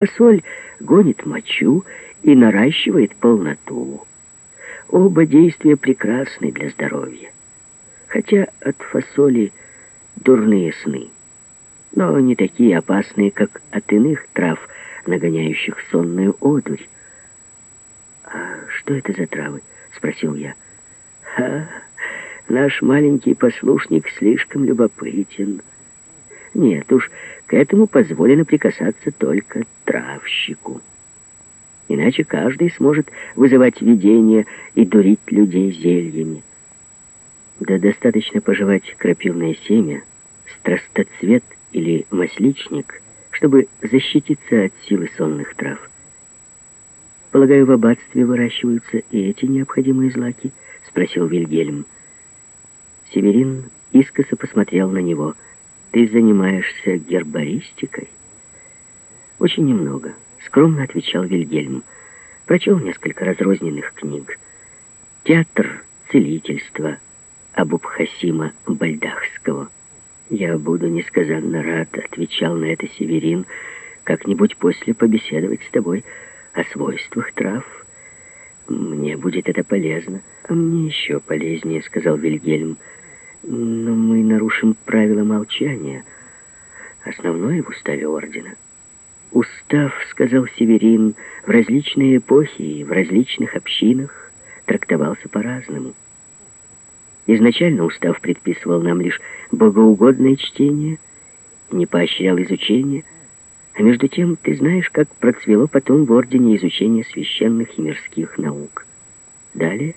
Фасоль гонит мочу и наращивает полноту. Оба действия прекрасны для здоровья. Хотя от фасоли дурные сны, но не такие опасные, как от иных трав, нагоняющих сонную одурь. «А что это за травы?» — спросил я. «Ха, наш маленький послушник слишком любопытен». Нет уж, к этому позволено прикасаться только травщику. Иначе каждый сможет вызывать видения и дурить людей зельями. Да достаточно пожевать крапивное семя, страстоцвет или масличник, чтобы защититься от силы сонных трав. Полагаю, в аббатстве выращиваются и эти необходимые злаки? Спросил Вильгельм. Северин искоса посмотрел на него — ты занимаешься гербаристикой? Очень немного, скромно отвечал Вильгельм. Прочел несколько разрозненных книг. Театр целительства Абубхасима Бальдахского. Я буду несказанно рад, отвечал на это Северин, как-нибудь после побеседовать с тобой о свойствах трав. Мне будет это полезно. А мне еще полезнее, сказал Вильгельм. Но мы нарушим правила молчания, основное в уставе ордена. Устав, сказал Северин, в различные эпохи и в различных общинах трактовался по-разному. Изначально устав предписывал нам лишь богоугодное чтение, не поощрял изучение, а между тем ты знаешь, как процвело потом в ордене изучение священных и мирских наук. Далее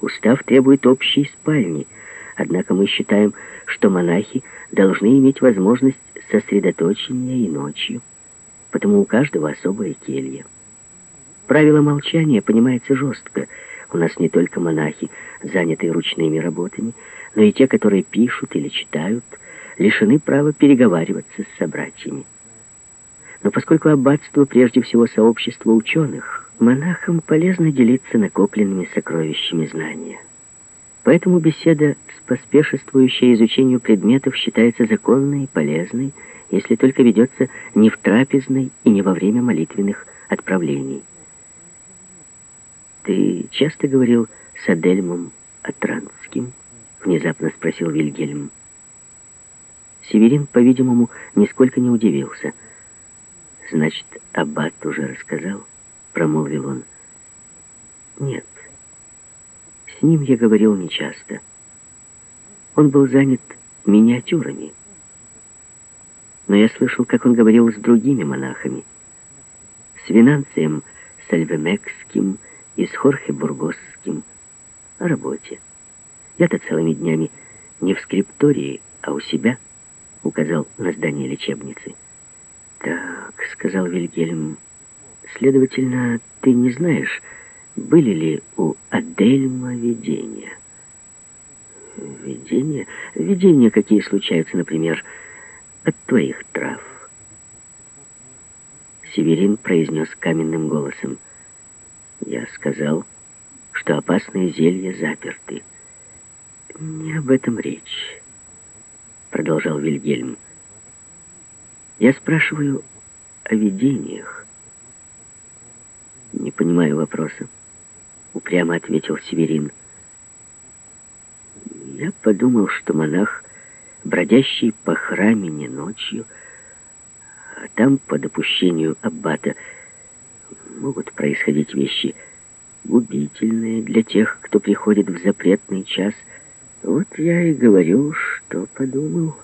устав требует общей спальни — Однако мы считаем, что монахи должны иметь возможность сосредоточения и ночью. Потому у каждого особая келья. Правило молчания понимается жестко. У нас не только монахи, занятые ручными работами, но и те, которые пишут или читают, лишены права переговариваться с собратьями. Но поскольку аббатство прежде всего сообщество ученых, монахам полезно делиться накопленными сокровищами знания. Поэтому беседа, споспешествующая изучению предметов, считается законной и полезной, если только ведется не в трапезной и не во время молитвенных отправлений. «Ты часто говорил с Адельмом Атранским?» — внезапно спросил Вильгельм. Северин, по-видимому, нисколько не удивился. «Значит, Аббат уже рассказал?» — промолвил он. «Нет». Ним я говорил нечасто. Он был занят миниатюрами. Но я слышал, как он говорил с другими монахами. С Винанцием Сальвемекским и с Хорхе Бургосским о работе. Я-то целыми днями не в скриптории, а у себя указал на здание лечебницы. «Так», — сказал Вильгельм, — «следовательно, ты не знаешь, были ли у Адельма видения? Видения? Видения, какие случаются, например, от твоих трав. Северин произнес каменным голосом. Я сказал, что опасные зелья заперты. Не об этом речь, продолжал Вильгельм. Я спрашиваю о видениях. Не понимаю вопроса упрямо ответил Северин. Я подумал, что монах, бродящий по храмине ночью, а там, по допущению аббата, могут происходить вещи губительные для тех, кто приходит в запретный час. Вот я и говорю, что подумал.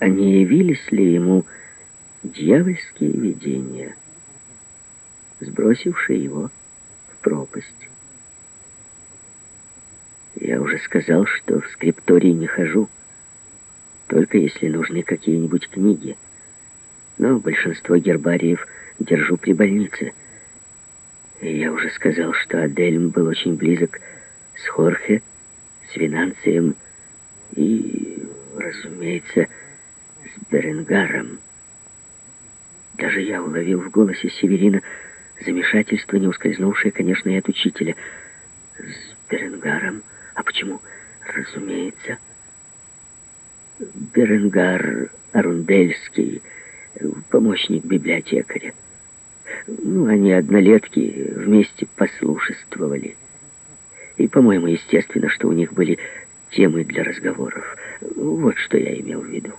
А не явились ли ему дьявольские видения, сбросившие его в пропасть? Я уже сказал, что в скриптории не хожу, только если нужны какие-нибудь книги. Но большинство гербариев держу при больнице. И я уже сказал, что Адельм был очень близок с Хорхе, с Винанцием и, разумеется, с Беренгаром. Даже я уловил в голосе Северина замешательство, не ускользнувшее, конечно, и от учителя. С Беренгаром... А почему? Разумеется. Беренгар Арундельский, помощник библиотекаря. Ну, они однолетки вместе послушествовали. И, по-моему, естественно, что у них были темы для разговоров. Вот что я имел в виду.